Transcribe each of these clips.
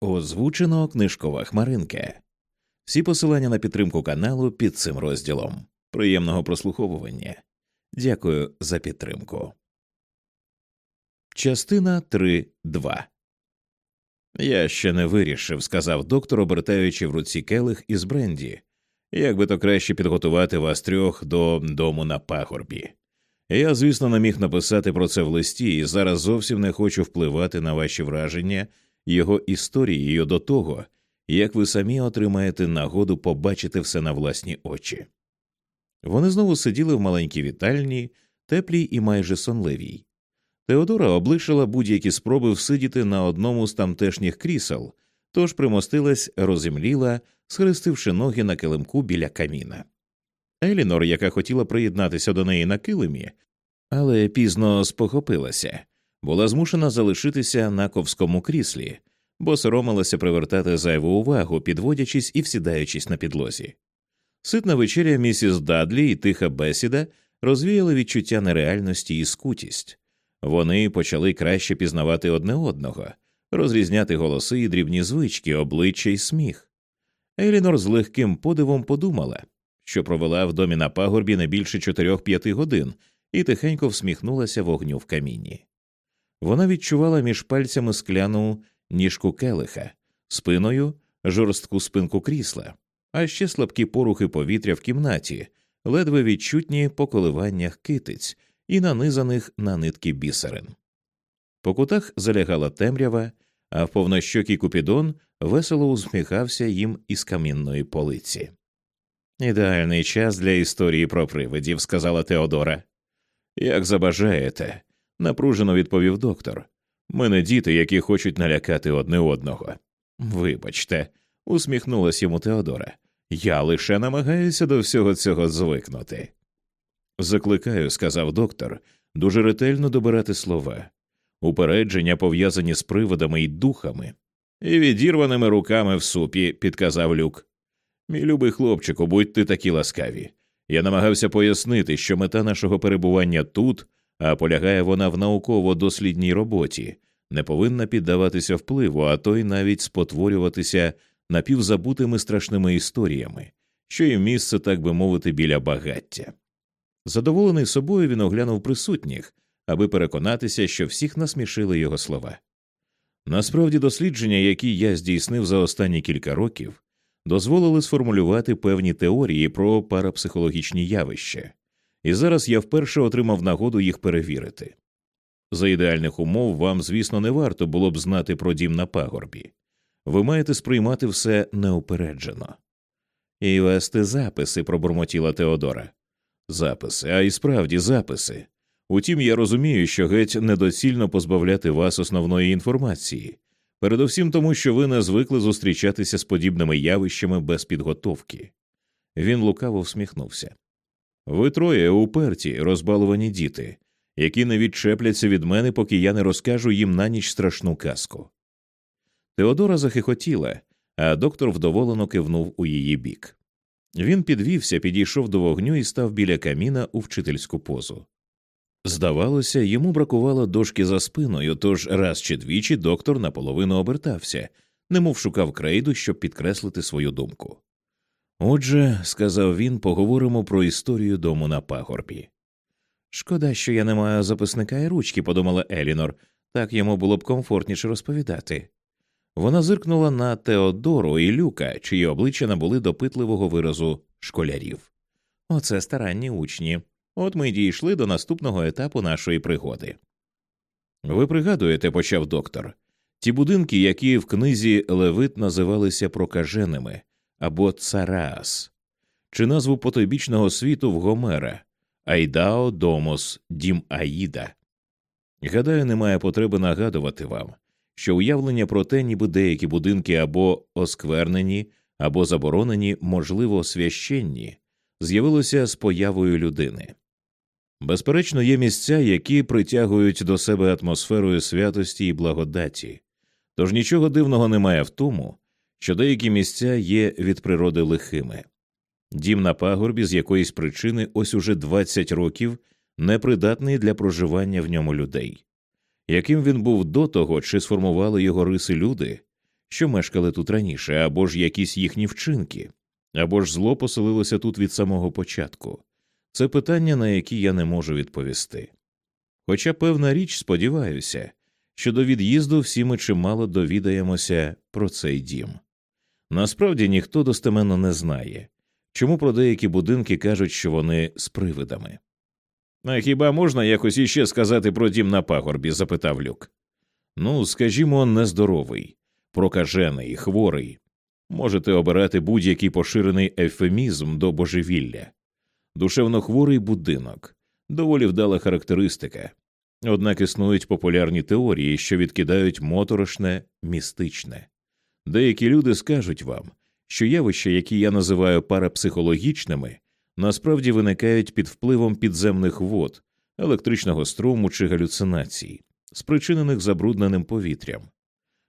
Озвучено книжкова хмаринка. Всі посилання на підтримку каналу під цим розділом. Приємного прослуховування. Дякую за підтримку. Частина 3.2 Я ще не вирішив, сказав доктор, обертаючи в руці келих із бренді. Як би то краще підготувати вас трьох до дому на пагорбі. Я, звісно, не міг написати про це в листі, і зараз зовсім не хочу впливати на ваші враження його історією до того, як ви самі отримаєте нагоду побачити все на власні очі. Вони знову сиділи в маленькій вітальні, теплій і майже сонливій. Теодора облишила будь-які спроби всидіти на одному з тамтешніх крісел, тож примостилась, розімліла, схрестивши ноги на килимку біля каміна. Елінор, яка хотіла приєднатися до неї на килимі, але пізно спохопилася, була змушена залишитися на ковському кріслі, бо соромилася привертати зайву увагу, підводячись і всідаючись на підлозі. Ситна вечеря місіс Дадлі і тиха бесіда розвіяли відчуття нереальності і скутість. Вони почали краще пізнавати одне одного, розрізняти голоси і дрібні звички, обличчя й сміх. Елінор з легким подивом подумала, що провела в домі на пагорбі не більше чотирьох-п'яти годин і тихенько всміхнулася вогню в камінні. Вона відчувала між пальцями скляну ніжку келиха, спиною жорстку спинку крісла, а ще слабкі порухи повітря в кімнаті, ледве відчутні по коливаннях китиць і нанизаних на нитки бісерин. По кутах залягала темрява, а в повнощокий купідон весело усміхався їм із камінної полиці. Ідеальний час для історії про привидів, сказала Теодора. Як забажаєте, напружено відповів доктор. Ми не діти, які хочуть налякати одне одного. Вибачте, усміхнулась йому Теодора. Я лише намагаюся до всього цього звикнути. Закликаю, сказав доктор, дуже ретельно добирати слова, упередження пов'язані з приводами і духами, і відірваними руками в супі, підказав люк. Мій любий хлопчику, будьте такі ласкаві. Я намагався пояснити, що мета нашого перебування тут, а полягає вона в науково-дослідній роботі, не повинна піддаватися впливу, а то й навіть спотворюватися напівзабутими страшними історіями, що є місце, так би мовити, біля багаття. Задоволений собою він оглянув присутніх, аби переконатися, що всіх насмішили його слова. Насправді, дослідження, які я здійснив за останні кілька років, дозволили сформулювати певні теорії про парапсихологічні явища, і зараз я вперше отримав нагоду їх перевірити. За ідеальних умов вам, звісно, не варто було б знати про дім на пагорбі. Ви маєте сприймати все неупереджено. І вести записи, пробурмотіла Теодора. Записи, а й справді записи. Утім, я розумію, що геть недоцільно позбавляти вас основної інформації, передовсім тому, що ви не звикли зустрічатися з подібними явищами без підготовки. Він лукаво всміхнувся. Ви троє уперті, розбалувані діти, які не відчепляться від мене, поки я не розкажу їм на ніч страшну казку. Теодора захихотіла, а доктор вдоволено кивнув у її бік. Він підвівся, підійшов до вогню і став біля каміна у вчительську позу. Здавалося, йому бракувало дошки за спиною, тож раз чи двічі доктор наполовину обертався, немов шукав крейду, щоб підкреслити свою думку. Отже, сказав він, поговоримо про історію дому на пагорбі. Шкода, що я не маю записника і ручки, подумала Елінор, так йому було б комфортніше розповідати. Вона зиркнула на Теодору і Люка, чиї обличчя набули допитливого виразу школярів. Оце старанні учні. От ми й дійшли до наступного етапу нашої пригоди. Ви пригадуєте, почав доктор, ті будинки, які в книзі Левит називалися прокаженими або цараас, чи назву потойбічного світу в Гомера Айдао Домос Дім Аїда. Гадаю, немає потреби нагадувати вам, що уявлення про те, ніби деякі будинки або осквернені, або заборонені, можливо, священні, з'явилося з появою людини. Безперечно, є місця, які притягують до себе атмосферою святості і благодаті, тож нічого дивного немає в тому, що деякі місця є від природи лихими. Дім на пагорбі з якоїсь причини ось уже 20 років непридатний для проживання в ньому людей. Яким він був до того, чи сформували його риси люди, що мешкали тут раніше, або ж якісь їхні вчинки, або ж зло поселилося тут від самого початку. Це питання, на які я не можу відповісти. Хоча певна річ, сподіваюся, що до від'їзду всі ми чимало довідаємося про цей дім. Насправді ніхто достеменно не знає, чому про деякі будинки кажуть, що вони з привидами. А хіба можна якось іще сказати про дім на пагорбі? запитав люк. Ну, скажімо, нездоровий, прокажений, хворий. Можете обирати будь-який поширений ефемізм до божевілля, душевно хворий будинок, доволі вдала характеристика. Однак існують популярні теорії, що відкидають моторошне, містичне. Деякі люди скажуть вам, що явища, які я називаю парапсихологічними, насправді виникають під впливом підземних вод, електричного струму чи галюцинацій, спричинених забрудненим повітрям.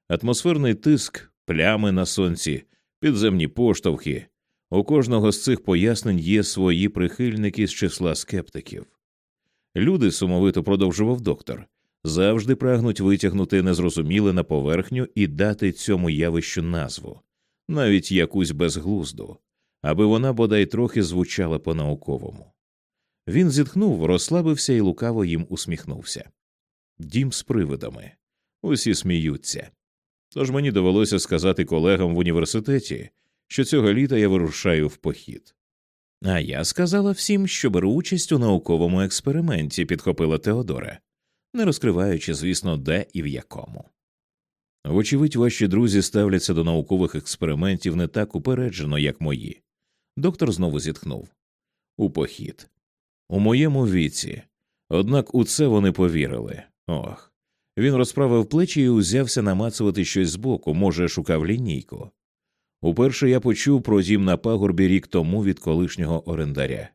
Атмосферний тиск, плями на сонці, підземні поштовхи. У кожного з цих пояснень є свої прихильники з числа скептиків. Люди, сумовито продовжував доктор, завжди прагнуть витягнути незрозуміле на поверхню і дати цьому явищу назву, навіть якусь безглузду, аби вона бодай трохи звучала по науковому. Він зітхнув, розслабився і лукаво їм усміхнувся. Дім з привидами. Усі сміються. Тож мені довелося сказати колегам в університеті, що цього літа я вирушаю в похід. А я сказала всім, що беру участь у науковому експерименті, підхопила Теодора, не розкриваючи, звісно, де і в якому. Вочевидь, ваші друзі ставляться до наукових експериментів не так упереджено, як мої. Доктор знову зітхнув у похід. У моєму віці. Однак у це вони повірили. Ох. Він розправив плечі і узявся намацувати щось збоку, може, шукав лінійку. Уперше я почув про дім на пагорбі рік тому від колишнього орендаря.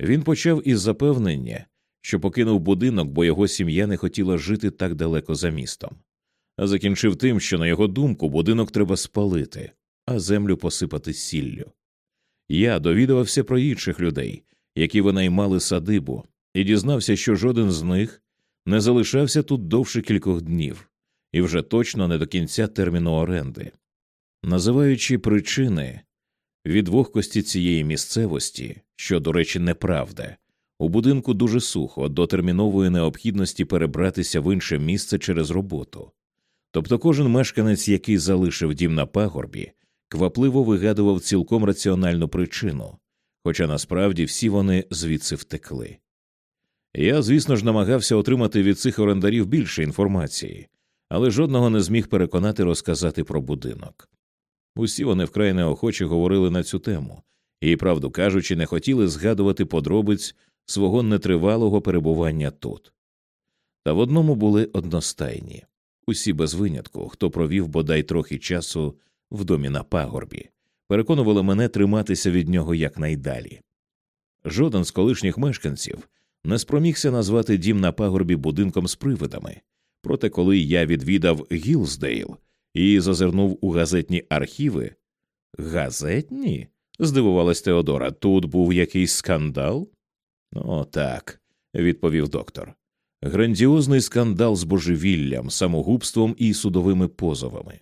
Він почав із запевнення, що покинув будинок, бо його сім'я не хотіла жити так далеко за містом, а закінчив тим, що, на його думку, будинок треба спалити, а землю посипати сіллю. Я довідувався про інших людей, які винаймали садибу, і дізнався, що жоден з них не залишався тут довше кількох днів, і вже точно не до кінця терміну оренди. Називаючи причини від вогкості цієї місцевості, що, до речі, неправда, у будинку дуже сухо до термінової необхідності перебратися в інше місце через роботу. Тобто кожен мешканець, який залишив дім на пагорбі, квапливо вигадував цілком раціональну причину, хоча насправді всі вони звідси втекли. Я, звісно ж, намагався отримати від цих орендарів більше інформації, але жодного не зміг переконати розказати про будинок. Усі вони вкрай неохоче говорили на цю тему і, правду кажучи, не хотіли згадувати подробиць свого нетривалого перебування тут. Та в одному були одностайні усі без винятку, хто провів бодай трохи часу в домі на пагорбі, переконували мене триматися від нього якнайдалі. Жоден з колишніх мешканців не спромігся назвати дім на пагорбі будинком з привидами, проте коли я відвідав Гілздейл і зазирнув у газетні архіви. Газетні? здивувалась Теодора. Тут був якийсь скандал? «О, так», – відповів доктор. Грандіозний скандал з божевіллям, самогубством і судовими позовами.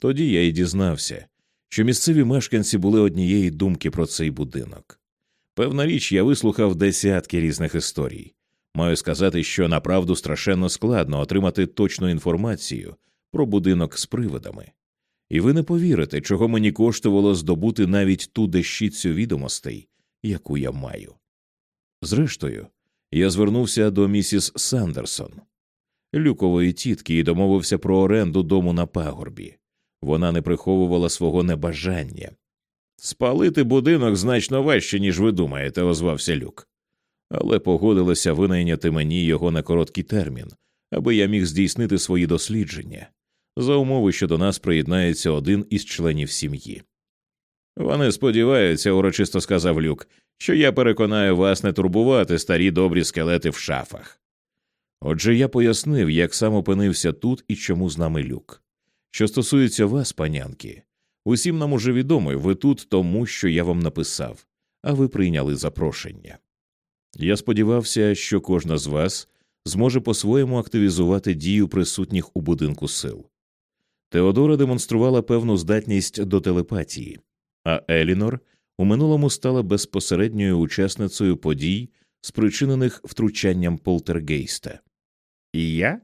Тоді я й дізнався, що місцеві мешканці були однієї думки про цей будинок. Певна річ, я вислухав десятки різних історій. Маю сказати, що направду страшенно складно отримати точну інформацію про будинок з привидами. І ви не повірите, чого мені коштувало здобути навіть ту дещицю відомостей, яку я маю. Зрештою, я звернувся до місіс Сандерсон, люкової тітки, і домовився про оренду дому на пагорбі. Вона не приховувала свого небажання. Спалити будинок значно важче, ніж ви думаєте, озвався люк. Але погодилася винайняти мені його на короткий термін, аби я міг здійснити свої дослідження за умови, що до нас приєднається один із членів сім'ї. Вони сподіваються, урочисто сказав люк, що я переконаю вас не турбувати старі добрі скелети в шафах. Отже, я пояснив, як сам опинився тут і чому з нами люк. Що стосується вас, панянки, усім нам уже відомо, ви тут тому, що я вам написав, а ви прийняли запрошення. Я сподівався, що кожна з вас зможе по своєму активізувати дію присутніх у будинку сил. Теодора демонструвала певну здатність до телепатії, а Елінор у минулому стала безпосередньою учасницею подій, спричинених втручанням полтергейста. І я?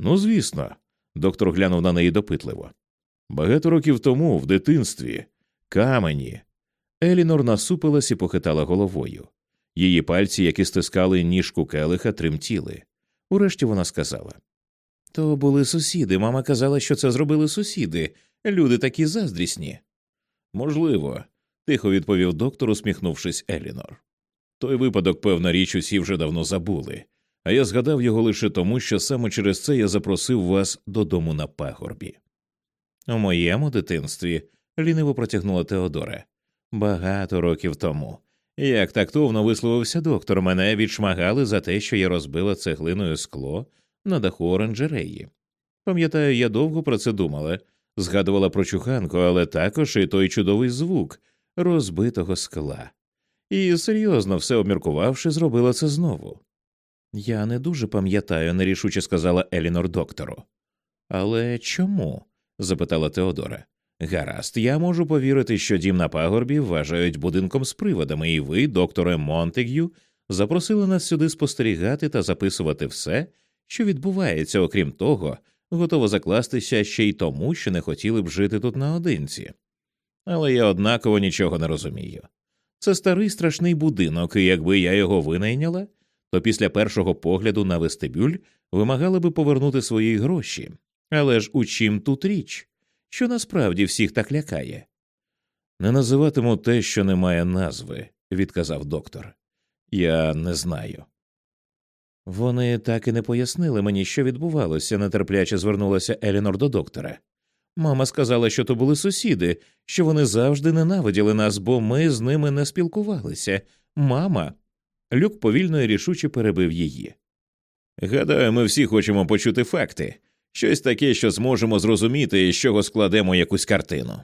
Ну, звісно, доктор глянув на неї допитливо. Багато років тому, в дитинстві, камені. Елінор насупилась і похитала головою. Її пальці, які стискали ніжку келиха, тремтіли. Урешті вона сказала То були сусіди. Мама казала, що це зробили сусіди. Люди такі заздрісні. Можливо, тихо відповів доктор, усміхнувшись Елінор. Той випадок, певна річ, усі вже давно забули, а я згадав його лише тому, що саме через це я запросив вас додому на пагорбі. У моєму дитинстві, ліниво протягнула Теодора, багато років тому. Як тактовно висловився доктор, мене відшмагали за те, що я розбила цеглиною скло на даху оранжереї. Пам'ятаю, я довго про це думала, згадувала про чуханку, але також і той чудовий звук розбитого скла. І серйозно все обміркувавши, зробила це знову. Я не дуже пам'ятаю, нерішуче сказала Елінор доктору. Але чому? запитала Теодора. Гаразд, я можу повірити, що дім на пагорбі вважають будинком з приводами, і ви, докторе Монтег'ю, запросили нас сюди спостерігати та записувати все, що відбувається, окрім того, готово закластися ще й тому, що не хотіли б жити тут наодинці. Але я однаково нічого не розумію. Це старий страшний будинок, і якби я його винайняла, то після першого погляду на вестибюль вимагали би повернути свої гроші. Але ж у чим тут річ? Що насправді всіх так лякає? Не називатиму те, що не має назви, відказав доктор. Я не знаю. Вони так і не пояснили мені, що відбувалося, нетерпляче звернулася Елінор до доктора. Мама сказала, що то були сусіди, що вони завжди ненавиділи нас, бо ми з ними не спілкувалися. Мама. Люк повільно і рішуче перебив її. Гадаю, ми всі хочемо почути факти, щось таке, що зможемо зрозуміти, і з чого складемо якусь картину.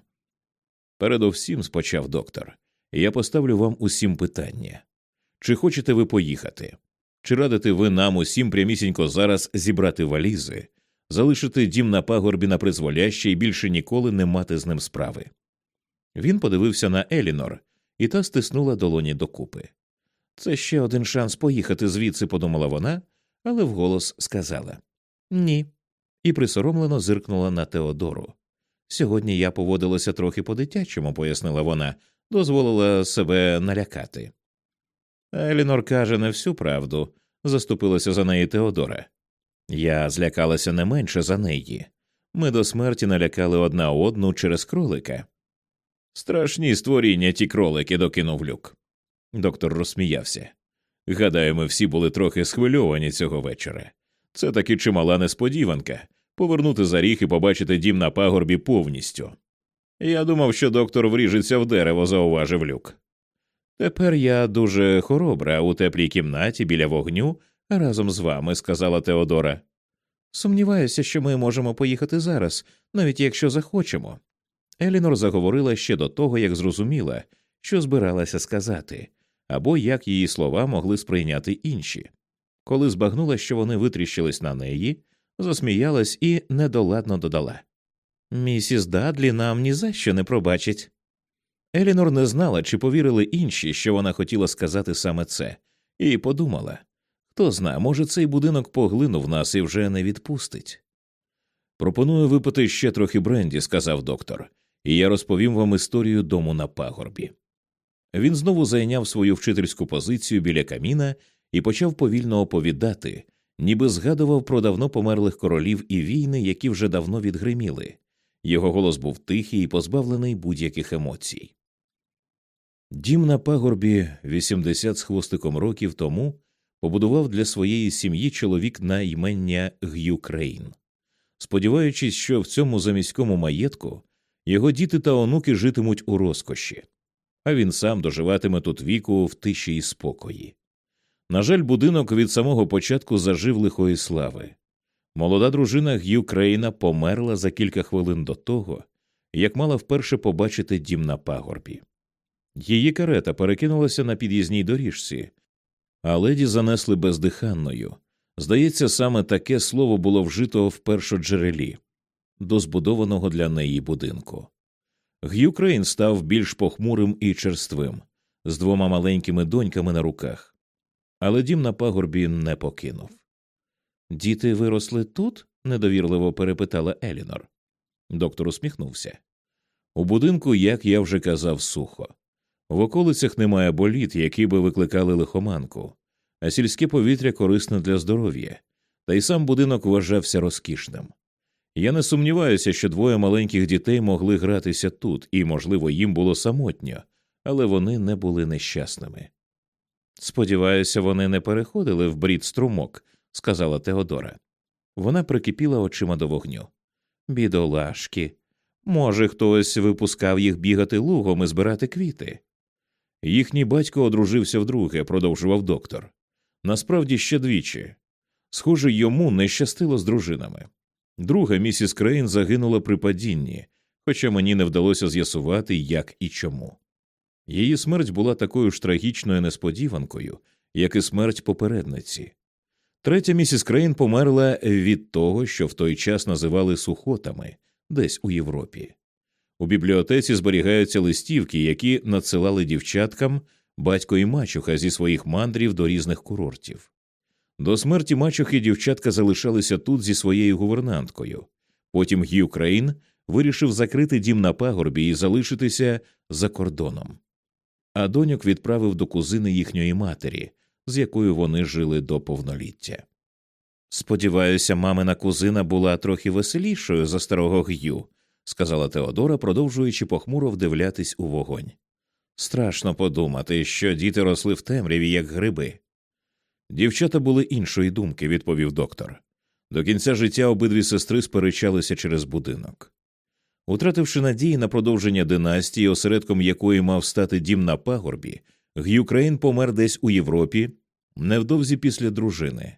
Передовсім, спочав доктор, я поставлю вам усім питання чи хочете ви поїхати? Чи радите ви нам усім прямісінько зараз зібрати валізи, залишити дім на пагорбі на призволяще і більше ніколи не мати з ним справи? Він подивився на Елінор, і та стиснула долоні докупи. Це ще один шанс поїхати звідси, подумала вона, але вголос сказала Ні. І присоромлено зиркнула на Теодору. Сьогодні я поводилася трохи по дитячому, пояснила вона, дозволила себе налякати. Елінор каже не всю правду, заступилася за неї Теодора. Я злякалася не менше за неї. Ми до смерті налякали одна одну через кролика. Страшні створіння ті кролики, докинув люк. Доктор розсміявся. Гадаю, ми всі були трохи схвильовані цього вечора. Це таки чимала несподіванка повернути за ріг і побачити дім на пагорбі повністю. Я думав, що доктор вріжеться в дерево, зауважив люк. Тепер я дуже хоробра у теплій кімнаті біля вогню разом з вами, сказала Теодора. Сумніваюся, що ми можемо поїхати зараз, навіть якщо захочемо. Елінор заговорила ще до того, як зрозуміла, що збиралася сказати, або як її слова могли сприйняти інші. Коли збагнула, що вони витріщились на неї, засміялась і недоладно додала Місіс Дадлі нам ні за що не пробачить. Елінор не знала, чи повірили інші, що вона хотіла сказати саме це, і подумала хто зна, може, цей будинок поглинув нас і вже не відпустить. Пропоную випити ще трохи бренді, сказав доктор, і я розповім вам історію дому на пагорбі. Він знову зайняв свою вчительську позицію біля каміна і почав повільно оповідати, ніби згадував про давно померлих королів і війни, які вже давно відгриміли. Його голос був тихий і позбавлений будь-яких емоцій. Дім на пагорбі 80 з хвостиком років тому побудував для своєї сім'ї чоловік на ймення Г'ю Крейн, сподіваючись, що в цьому заміському маєтку його діти та онуки житимуть у розкоші, а він сам доживатиме тут віку в тиші і спокої. На жаль, будинок від самого початку зажив лихої слави. Молода дружина Г'ю Крейна померла за кілька хвилин до того, як мала вперше побачити дім на пагорбі. Її карета перекинулася на під'їзній доріжці, а леді занесли бездиханною. Здається, саме таке слово було вжито в першоджерелі. до збудованого для неї будинку. Г'ю Крейн став більш похмурим і черствим, з двома маленькими доньками на руках, але дім на пагорбі не покинув. Діти виросли тут? недовірливо перепитала Елінор. Доктор усміхнувся. У будинку, як я вже казав, сухо. В околицях немає боліт, які би викликали лихоманку, а сільське повітря корисне для здоров'я, та й сам будинок вважався розкішним. Я не сумніваюся, що двоє маленьких дітей могли гратися тут, і, можливо, їм було самотньо, але вони не були нещасними. Сподіваюся, вони не переходили в брід струмок, сказала Теодора. Вона прикипіла очима до вогню. Бідолашки. Може, хтось випускав їх бігати лугом і збирати квіти. Їхній батько одружився вдруге, продовжував доктор. Насправді ще двічі. Схоже, йому не щастило з дружинами. Друга місіс Крейн загинула при падінні, хоча мені не вдалося з'ясувати, як і чому. Її смерть була такою ж трагічною несподіванкою, як і смерть попередниці. Третя місіс Крейн померла від того, що в той час називали сухотами десь у Європі. У бібліотеці зберігаються листівки, які надсилали дівчаткам батько і мачуха зі своїх мандрів до різних курортів. До смерті мачухи дівчатка залишалися тут зі своєю гувернанткою. Потім Г'ю Крейн вирішив закрити дім на пагорбі і залишитися за кордоном. А доньок відправив до кузини їхньої матері, з якою вони жили до повноліття. Сподіваюся, мамина кузина була трохи веселішою за старого Г'ю, сказала Теодора, продовжуючи похмуро вдивлятись у вогонь. Страшно подумати, що діти росли в темряві, як гриби. Дівчата були іншої думки, відповів доктор. До кінця життя обидві сестри сперечалися через будинок. Утративши надії на продовження династії, осередком якої мав стати дім на пагорбі, Г'юкрейн помер десь у Європі невдовзі після дружини,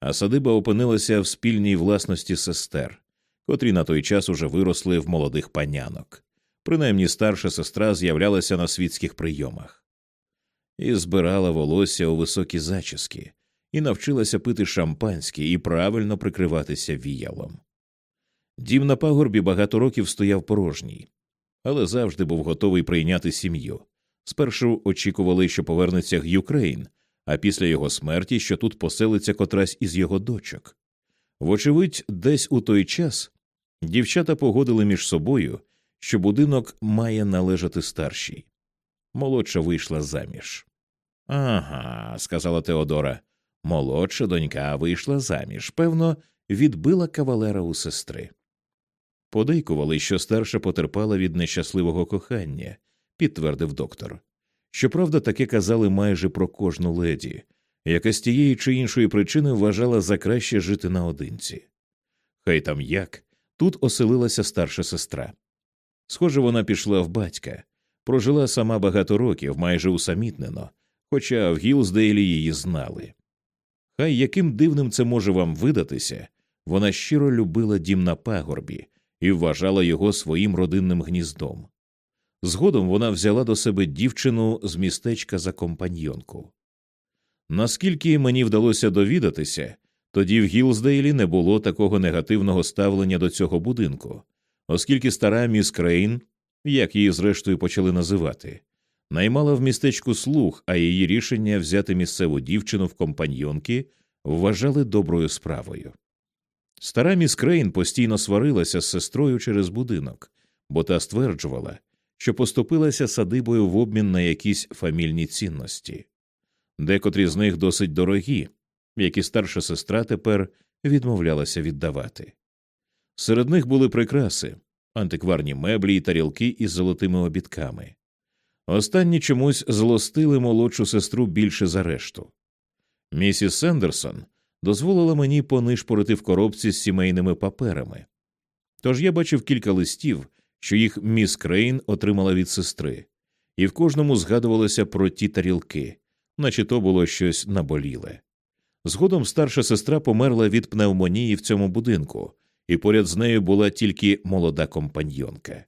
а садиба опинилася в спільній власності сестер, котрі на той час уже виросли в молодих панянок. Принаймні старша сестра з'являлася на світських прийомах і збирала волосся у високі зачіски, і навчилася пити шампанське і правильно прикриватися віялом. Дім на пагорбі багато років стояв порожній, але завжди був готовий прийняти сім'ю. Спершу очікували, що повернеться Г'юкрейн, а після його смерті, що тут поселиться котрась із його дочок. Вочевидь, десь у той час дівчата погодили між собою, що будинок має належати старшій. Молодша вийшла заміж. Ага, сказала Теодора. Молодша донька вийшла заміж, певно, відбила кавалера у сестри. Подейкували, що старша потерпала від нещасливого кохання, підтвердив доктор. Щоправда, таке казали майже про кожну леді, яка з тієї чи іншої причини вважала за краще жити наодинці. Хай там як, тут оселилася старша сестра. Схоже, вона пішла в батька, прожила сама багато років, майже усамітнено, хоча в Гілздейлі її знали. Хай яким дивним це може вам видатися, вона щиро любила дім на пагорбі і вважала його своїм родинним гніздом. Згодом вона взяла до себе дівчину з містечка за компаньйонку. Наскільки мені вдалося довідатися, тоді в Гілздейлі не було такого негативного ставлення до цього будинку, оскільки стара міс Крейн, як її зрештою почали називати, наймала в містечку слуг, а її рішення взяти місцеву дівчину в компаньйонки вважали доброю справою. Стара міс Крейн постійно сварилася з сестрою через будинок, бо та стверджувала, що поступилася садибою в обмін на якісь фамільні цінності, декотрі з них досить дорогі, які старша сестра тепер відмовлялася віддавати. Серед них були прикраси, антикварні меблі і тарілки із золотими обідками. Останні чомусь злостили молодшу сестру більше за решту. Місіс Сендерсон дозволила мені понишпорити в коробці з сімейними паперами. Тож я бачив кілька листів, що їх міс Крейн отримала від сестри, і в кожному згадувалося про ті тарілки, наче то було щось наболіле. Згодом старша сестра померла від пневмонії в цьому будинку, і поряд з нею була тільки молода компаньйонка.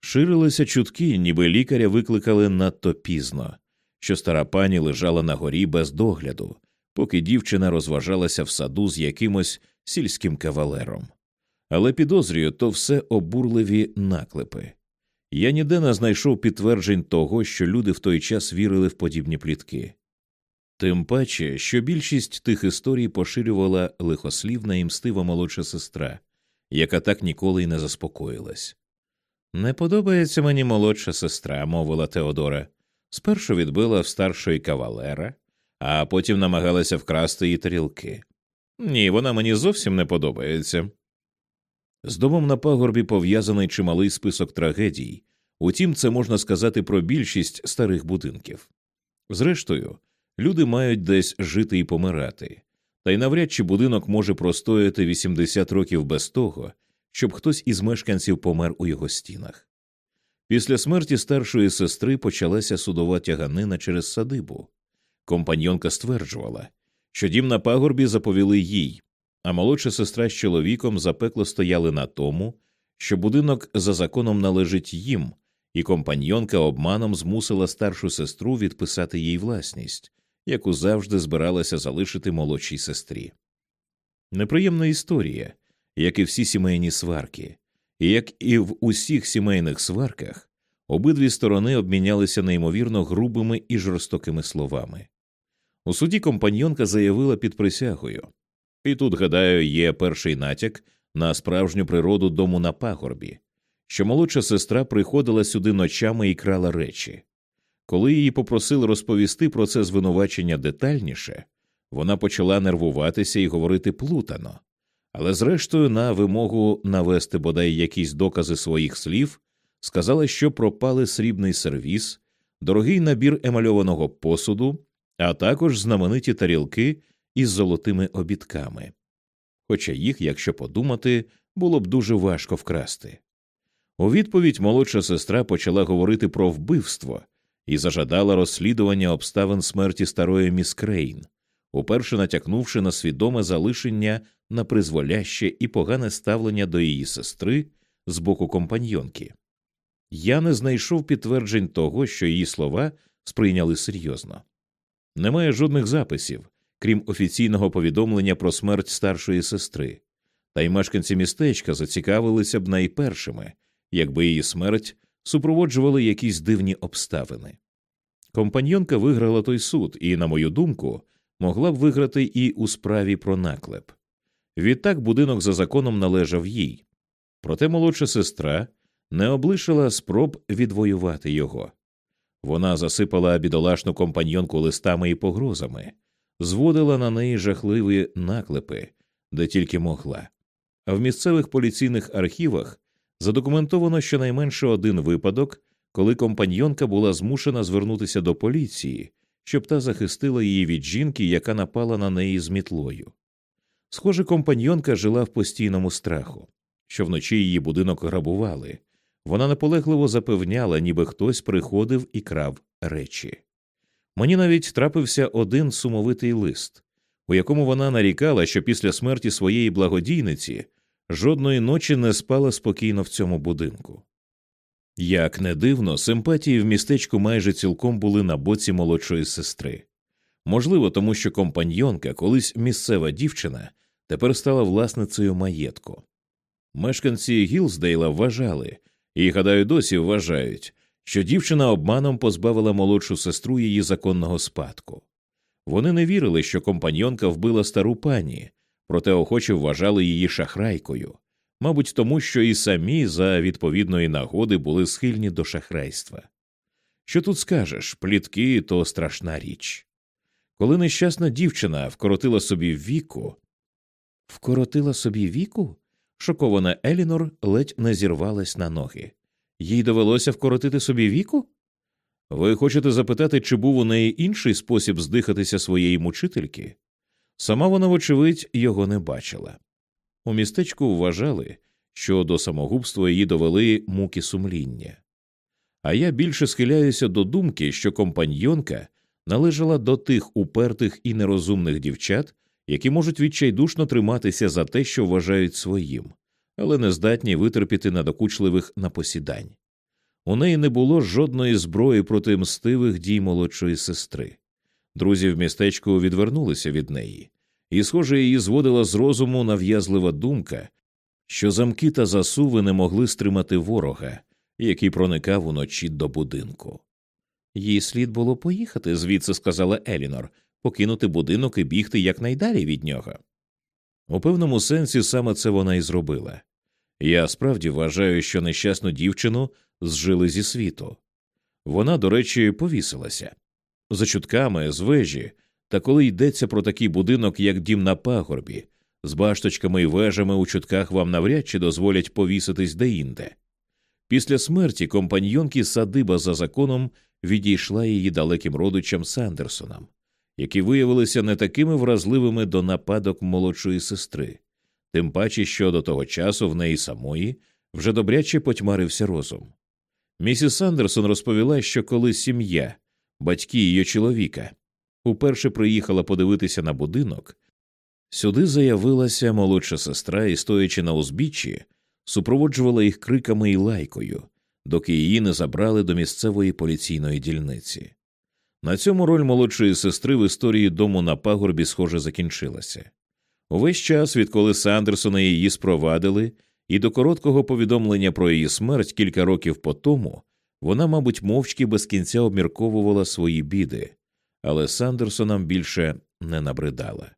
Ширилися чутки, ніби лікаря викликали надто пізно, що стара пані лежала на горі без догляду, поки дівчина розважалася в саду з якимось сільським кавалером. але підозрюю, то все обурливі наклепи. Я ніде не знайшов підтверджень того, що люди в той час вірили в подібні плітки. Тим паче, що більшість тих історій поширювала лихослівна і мстива молодша сестра, яка так ніколи й не заспокоїлась. Не подобається мені молодша сестра, мовила Теодора. Спершу відбила в старшої кавалера, а потім намагалася вкрасти її тарілки. Ні, вона мені зовсім не подобається. З домом на пагорбі пов'язаний чималий список трагедій, утім, це можна сказати про більшість старих будинків. Зрештою, люди мають десь жити і помирати, та й навряд чи будинок може простояти 80 років без того, щоб хтось із мешканців помер у його стінах. Після смерті старшої сестри почалася судова тяганина через садибу. Компаньонка стверджувала, що дім на пагорбі заповіли їй, а молодша сестра з чоловіком запекло стояли на тому, що будинок за законом належить їм, і компаньонка обманом змусила старшу сестру відписати їй власність, яку завжди збиралася залишити молодшій сестрі. Неприємна історія, як і всі сімейні сварки, і як і в усіх сімейних сварках, обидві сторони обмінялися неймовірно грубими і жорстокими словами. У суді компаньонка заявила під присягою, і тут, гадаю, є перший натяк на справжню природу дому на пагорбі, що молодша сестра приходила сюди ночами і крала речі. Коли її попросили розповісти про це звинувачення детальніше, вона почала нервуватися і говорити плутано, але, зрештою, на вимогу навести бодай якісь докази своїх слів, сказала, що пропали срібний сервіс, дорогий набір емальованого посуду, а також знамениті тарілки із золотими обідками. Хоча їх, якщо подумати, було б дуже важко вкрасти. У відповідь молодша сестра почала говорити про вбивство і зажадала розслідування обставин смерті старої міс Крейн, уперше натякнувши на свідоме залишення на призволяще і погане ставлення до її сестри з боку компаньйонки. Я не знайшов підтверджень того, що її слова сприйняли серйозно. Немає жодних записів, крім офіційного повідомлення про смерть старшої сестри, та й мешканці містечка зацікавилися б найпершими, якби її смерть супроводжували якісь дивні обставини. Компаньонка виграла той суд і, на мою думку, могла б виграти і у справі про наклеп. Відтак будинок за законом належав їй, проте молодша сестра не облишила спроб відвоювати його. Вона засипала бідолашну компаньонку листами і погрозами, зводила на неї жахливі наклепи, де тільки могла. А в місцевих поліційних архівах задокументовано щонайменше один випадок, коли компаньонка була змушена звернутися до поліції, щоб та захистила її від жінки, яка напала на неї з мітлою. Схоже, компаньонка жила в постійному страху, що вночі її будинок грабували. Вона наполегливо запевняла, ніби хтось приходив і крав речі. Мені навіть трапився один сумовитий лист, у якому вона нарікала, що після смерті своєї благодійниці жодної ночі не спала спокійно в цьому будинку. Як не дивно, симпатії в містечку майже цілком були на боці молодшої сестри. Можливо, тому що компаньйонка, колись місцева дівчина, тепер стала власницею маєтку. Мешканці Гілсдейла вважали, і, гадаю, досі вважають, що дівчина обманом позбавила молодшу сестру її законного спадку. Вони не вірили, що компаньонка вбила стару пані, проте охоче вважали її шахрайкою, мабуть, тому що і самі за відповідної нагоди були схильні до шахрайства. Що тут скажеш, плітки то страшна річ. Коли нещасна дівчина вкоротила собі віку, вкоротила собі віку? Шокована Елінор ледь не зірвалась на ноги. Їй довелося вкоротити собі віку? Ви хочете запитати, чи був у неї інший спосіб здихатися своєї мучительки? Сама вона, вочевидь, його не бачила. У містечку вважали, що до самогубства її довели муки сумління. А я більше схиляюся до думки, що компаньйонка належала до тих упертих і нерозумних дівчат, які можуть відчайдушно триматися за те, що вважають своїм, але не здатні витерпіти надокучливих напосідань. У неї не було жодної зброї проти мстивих дій молодшої сестри. Друзі в містечку відвернулися від неї, і, схоже, її зводила з розуму нав'язлива думка, що замки та засуви не могли стримати ворога, який проникав уночі до будинку. Їй слід було поїхати, звідси сказала Елінор, покинути будинок і бігти якнайдалі від нього. У певному сенсі саме це вона і зробила. Я справді вважаю, що нещасну дівчину зжили зі світу. Вона, до речі, повісилася за чутками, з вежі, та коли йдеться про такий будинок, як дім на пагорбі, з башточками і вежами у чутках вам навряд чи дозволять повіситись деінде. Після смерті компаньйонки садиба за законом відійшла її далеким родичам Сандерсонам, які виявилися не такими вразливими до нападок молодшої сестри, тим паче, що до того часу в неї самої вже добряче потьмарився розум. Місіс Сандерсон розповіла, що коли сім'я, батьки її чоловіка, уперше приїхала подивитися на будинок, сюди заявилася молодша сестра і, стоячи на узбіччі, супроводжувала їх криками і лайкою, доки її не забрали до місцевої поліційної дільниці. На цьому роль молодшої сестри в історії дому на пагорбі, схоже, закінчилася. Увесь час, відколи Сандерсона її спровадили, і до короткого повідомлення про її смерть кілька років по тому вона, мабуть, мовчки без кінця обмірковувала свої біди, але Сандерсонам більше не набридала.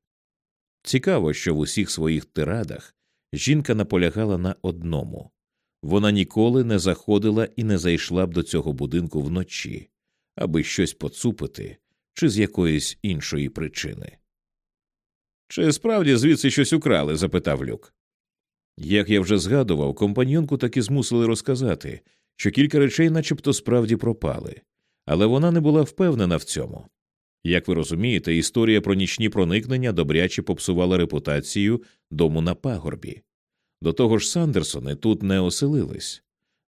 Цікаво, що в усіх своїх тирадах жінка наполягала на одному вона ніколи не заходила і не зайшла б до цього будинку вночі, аби щось поцупити чи з якоїсь іншої причини. Чи справді звідси щось украли? запитав люк. Як я вже згадував, компаньонку таки змусили розказати, що кілька речей начебто справді пропали, але вона не була впевнена в цьому. Як ви розумієте, історія про нічні проникнення добряче попсувала репутацію дому на пагорбі. До того ж, Сандерсони тут не оселились.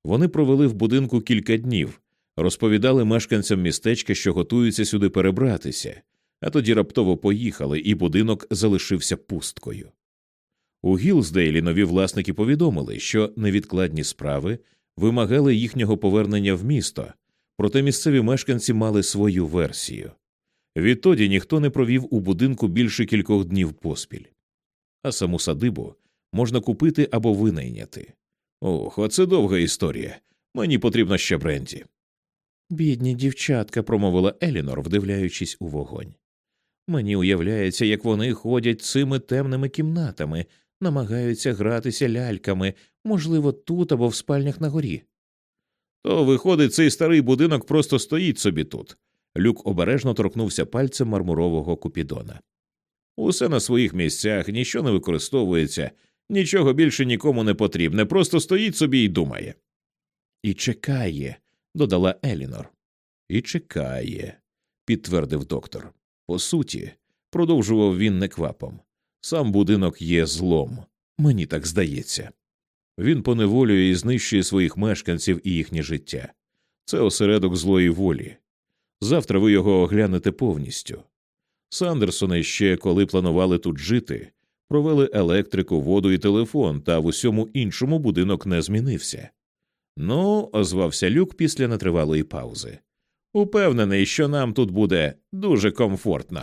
Вони провели в будинку кілька днів, розповідали мешканцям містечка, що готуються сюди перебратися, а тоді раптово поїхали, і будинок залишився пусткою. У Гілсдейлі нові власники повідомили, що невідкладні справи вимагали їхнього повернення в місто, проте місцеві мешканці мали свою версію. Відтоді ніхто не провів у будинку більше кількох днів поспіль, а саму садибу можна купити або винайняти. Ох, оце довга історія. Мені потрібно ще бренді. Бідні дівчатка, промовила Елінор, вдивляючись у вогонь. Мені уявляється, як вони ходять цими темними кімнатами, намагаються гратися ляльками, можливо, тут або в спальнях на горі. То, виходить, цей старий будинок просто стоїть собі тут. Люк обережно торкнувся пальцем мармурового купідона. Усе на своїх місцях, нічого не використовується, нічого більше нікому не потрібне, просто стоїть собі і думає. І чекає, додала Елінор. І чекає, підтвердив доктор. По суті, продовжував він неквапом. Сам будинок є злом, мені так здається. Він поневолює і знищує своїх мешканців і їхнє життя. Це осередок злої волі. Завтра ви його оглянете повністю. Сандерсони ще, коли планували тут жити, провели електрику, воду і телефон, та в усьому іншому будинок не змінився. Ну, озвався люк після нетривалої паузи. Упевнений, що нам тут буде дуже комфортно.